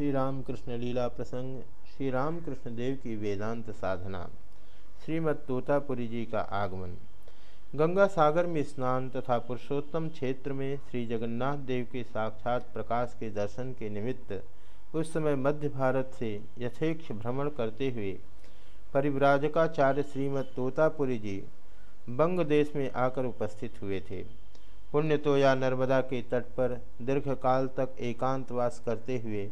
श्री रामकृष्ण लीला प्रसंग श्री रामकृष्ण देव की वेदांत साधना, श्रीमद तोतापुरी जी का आगमन। गंगा सागर में स्नान तथा पुरुषोत्तम क्षेत्र में श्री जगन्नाथ देव के साक्षात प्रकाश के दर्शन के निमित्त उस समय मध्य भारत से यथेक्ष भ्रमण करते हुए परिव्राजकाचार्य श्रीमद तोतापुरी जी बंग देश में आकर उपस्थित हुए थे। पुण्य तो या नर्मदा के तट पर दीर्घकाल तक एकांतवास करते हुए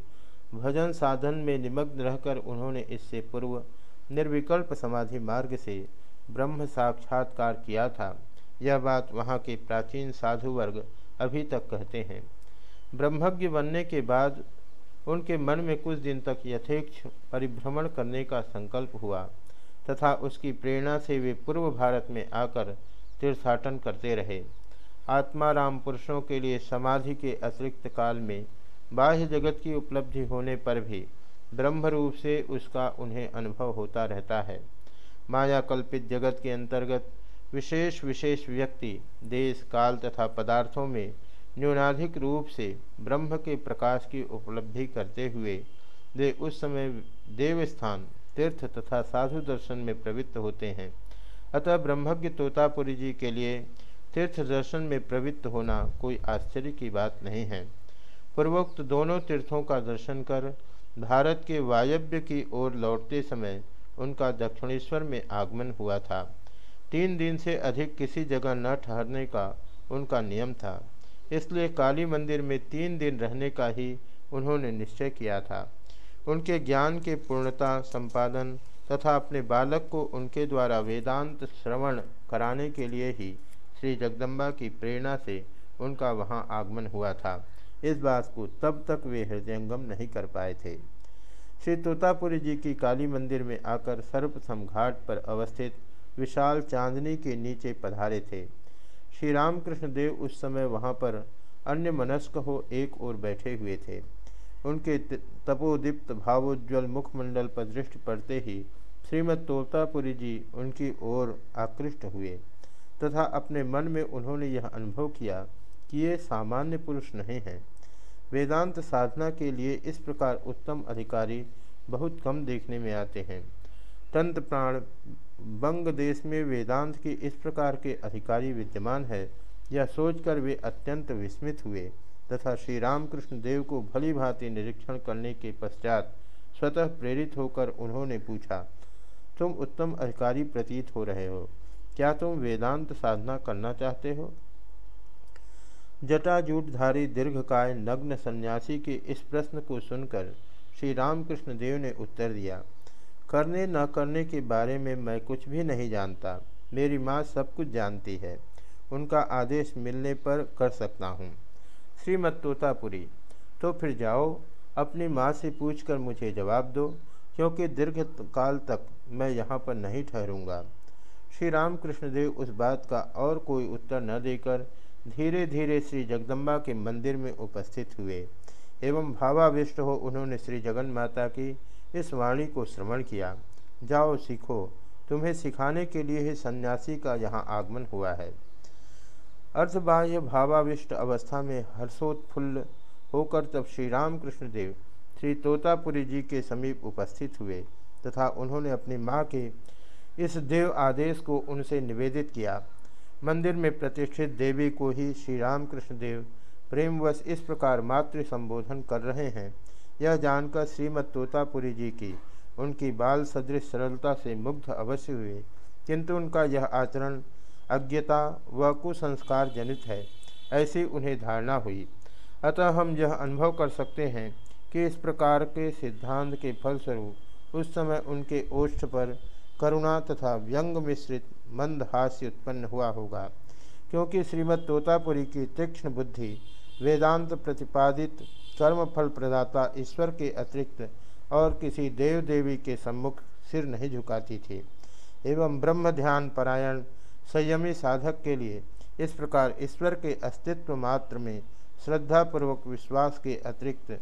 भजन साधन में निमग्न रहकर उन्होंने इससे पूर्व निर्विकल्प समाधि मार्ग से ब्रह्म साक्षात्कार किया था। यह बात वहाँ के प्राचीन साधु वर्ग अभी तक कहते हैं। ब्रह्मज्ञ बनने के बाद उनके मन में कुछ दिन तक यथेक्ष परिभ्रमण करने का संकल्प हुआ तथा उसकी प्रेरणा से वे पूर्व भारत में आकर तीर्थाटन करते रहे। आत्माराम पुरुषों के लिए समाधि के अतिरिक्त काल में बाह्य जगत की उपलब्धि होने पर भी ब्रह्म रूप से उसका उन्हें अनुभव होता रहता है। माया कल्पित जगत के अंतर्गत विशेष विशेष व्यक्ति, देश, काल तथा पदार्थों में न्यूनाधिक रूप से ब्रह्म के प्रकाश की उपलब्धि करते हुए वे उस समय देवस्थान, तीर्थ तथा साधु दर्शन में प्रवृत्त होते हैं। अतः ब्रह्मज्ञ तोतापुरी जी के लिए तीर्थ दर्शन में प्रवृत्त होना कोई आश्चर्य की बात नहीं है। पूर्वोक्त दोनों तीर्थों का दर्शन कर भारत के वायव्य की ओर लौटते समय उनका दक्षिणेश्वर में आगमन हुआ था। तीन दिन से अधिक किसी जगह न ठहरने का उनका नियम था। इसलिए काली मंदिर में तीन दिन रहने का ही उन्होंने निश्चय किया था। उनके ज्ञान के पूर्णता, संपादन तथा अपने बालक को उनके द्वारा वेदांत श्रवण कराने के लिए ही श्री जगदम्बा की प्रेरणा से उनका वहाँ आगमन हुआ था। इस बात को तब तक वे हृदयंगम नहीं कर पाए थे। श्री तोतापुरी जी की काली मंदिर में आकर सर्वप्रथम घाट पर अवस्थित विशाल चांदनी के नीचे पधारे थे। श्री रामकृष्ण देव उस समय वहाँ पर अन्य मनस्क हो एक ओर बैठे हुए थे। उनके तपोदीप्त भावोज्वल मुखमंडल पर दृष्टि पड़ते ही श्रीमद तोतापुरी जी उनकी ओर आकृष्ट हुए तथा अपने मन में उन्होंने यह अनुभव किया कि ये सामान्य पुरुष नहीं हैं। वेदांत साधना के लिए इस प्रकार उत्तम अधिकारी बहुत कम देखने में आते हैं। तंत्र प्राण बंग देश में वेदांत के इस प्रकार के अधिकारी विद्यमान है, यह सोचकर वे अत्यंत विस्मित हुए तथा श्री रामकृष्ण देव को भली भांति निरीक्षण करने के पश्चात स्वतः प्रेरित होकर उन्होंने पूछा, तुम उत्तम अधिकारी प्रतीत हो रहे हो। क्या तुम वेदांत साधना करना चाहते हो? जटाजूटधारी दीर्घकाय नग्न सन्यासी के इस प्रश्न को सुनकर श्री रामकृष्ण देव ने उत्तर दिया, करने न करने के बारे में मैं कुछ भी नहीं जानता। मेरी माँ सब कुछ जानती है। उनका आदेश मिलने पर कर सकता हूँ। श्रीमद तोतापुरी तो फिर जाओ, अपनी माँ से पूछकर मुझे जवाब दो, क्योंकि दीर्घ काल तक मैं यहाँ पर नहीं ठहरूँगा। श्री रामकृष्ण देव उस बात का और कोई उत्तर न देकर धीरे धीरे श्री जगदम्बा के मंदिर में उपस्थित हुए एवं भावाविष्ट हो उन्होंने श्री जगन माता की इस वाणी को श्रवण किया। जाओ, सीखो। तुम्हें सिखाने के लिए ही सन्यासी का यहाँ आगमन हुआ है। अर्धबाह्य भावाविष्ट अवस्था में हर्षोत्फुल्ल होकर तब श्री रामकृष्ण देव, श्री तोतापुरी जी के समीप उपस्थित हुए तथा उन्होंने अपनी माँ के इस देव आदेश को उनसे निवेदित किया। मंदिर में प्रतिष्ठित देवी को ही श्री रामकृष्ण देव प्रेमवश इस प्रकार मातृ संबोधन कर रहे हैं। यह जानकर श्रीमद तोतापुरी जी की उनकी बाल सदृश सरलता से मुग्ध अवश्य हुए किंतु उनका यह आचरण, अज्ञता व कुसंस्कार जनित है, ऐसी उन्हें धारणा हुई। अतः हम यह अनुभव कर सकते हैं कि इस प्रकार के सिद्धांत के फलस्वरूप उस समय उनके ओष्ठ पर करुणा तथा व्यंग मिश्रित मंद हास्य उत्पन्न हुआ होगा। क्योंकि श्रीमद तोतापुरी की तीक्ष्ण बुद्धि वेदांत प्रतिपादित कर्मफल प्रदाता ईश्वर के अतिरिक्त और किसी देव देवी के सम्मुख सिर नहीं झुकाती थी। एवं ब्रह्म ध्यान परायण संयमी साधक के लिए इस प्रकार ईश्वर के अस्तित्व मात्र में श्रद्धापूर्वक विश्वास के अतिरिक्त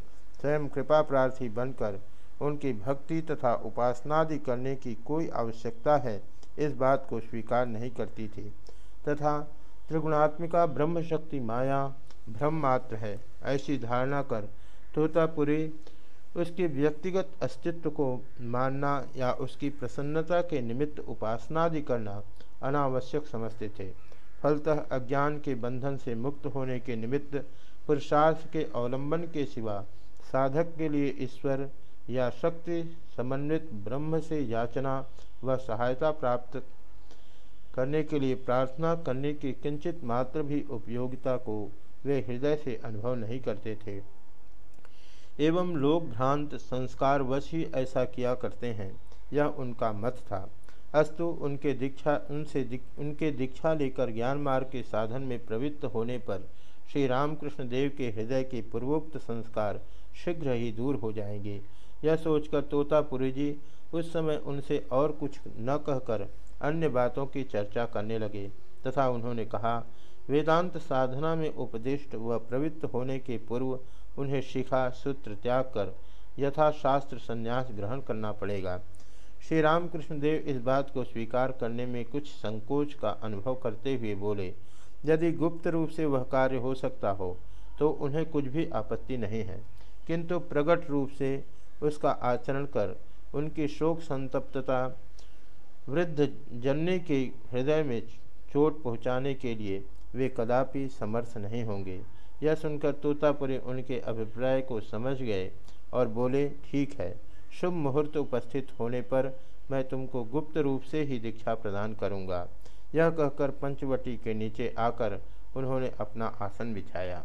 स्वयं कृपा प्रार्थी बनकर उनकी भक्ति तथा उपासनादि करने की कोई आवश्यकता है, इस बात को स्वीकार नहीं करती थी। तथा त्रिगुणात्मिका ब्रह्म शक्ति माया भ्रम मात्र है, ऐसी धारणा कर तोतापुरी उसके व्यक्तिगत अस्तित्व को मानना या उसकी प्रसन्नता के निमित्त उपासनादि करना अनावश्यक समझते थे। फलतः अज्ञान के बंधन से मुक्त होने के निमित्त पुरुषार्थ के अवलंबन के सिवा साधक के लिए ईश्वर या शक्ति, समन्वित ब्रह्म से याचना व सहायता प्राप्त करने के लिए प्रार्थना करने की किंचित मात्र भी उपयोगिता को वे हृदय से अनुभव नहीं करते थे। एवं लोग भ्रांत संस्कार वश ही ऐसा किया करते हैं, यह उनका मत था। अस्तु, उनके दीक्षा, उनसे उनके दीक्षा लेकर ज्ञान मार्ग के साधन में प्रवृत्त होने पर श्री रामकृष्ण देव के हृदय के पूर्वोक्त संस्कार शीघ्र ही दूर हो जाएँगे। यह सोचकर तोतापुरी जी उस समय उनसे और कुछ न कहकर अन्य बातों की चर्चा करने लगे तथा उन्होंने कहा, वेदांत साधना में उपदिष्ट व प्रवृत्त होने के पूर्व उन्हें शिखा, सूत्र त्याग कर यथाशास्त्र संन्यास ग्रहण करना पड़ेगा। श्री रामकृष्ण देव इस बात को स्वीकार करने में कुछ संकोच का अनुभव करते हुए बोले, यदि गुप्त रूप से वह कार्य हो सकता हो तो उन्हें कुछ भी आपत्ति नहीं है, किंतु प्रकट रूप से उसका आचरण कर, उनकी शोक संतप्तता वृद्ध जननी के हृदय में चोट पहुँचाने के लिए वे कदापि समर्थ नहीं होंगे। यह सुनकर तोतापुरी उनके अभिप्राय को समझ गए और बोले, ठीक है। शुभ मुहूर्त उपस्थित होने पर मैं तुमको गुप्त रूप से ही दीक्षा प्रदान करूँगा। यह कहकर पंचवटी के नीचे आकर उन्होंने अपना आसन बिछाया।